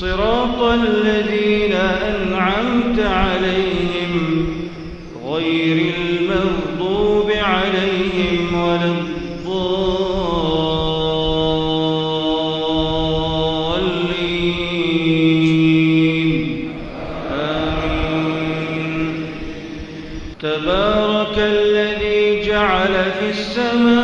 صراط الذين أنعمت عليهم غير المغضوب عليهم ولا الضالين. آمين. تبارك الذي جعل في السماء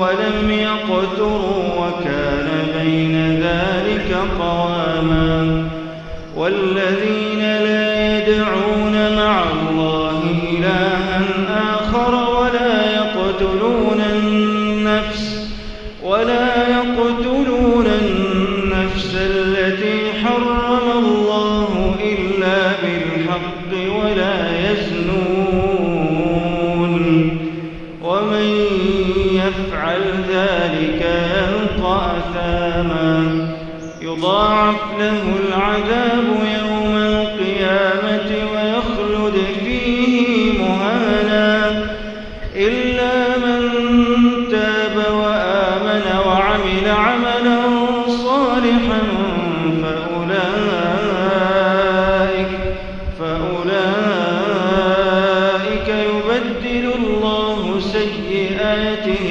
ولم يقتروا وكان بين ذلك قواما. والذين لا يدعون مع الله إلها آخر ولا يقتلون النفس ولا يقتلون يفعل ذلك يلقى أثاما يضاعف له العذاب يوم القيامة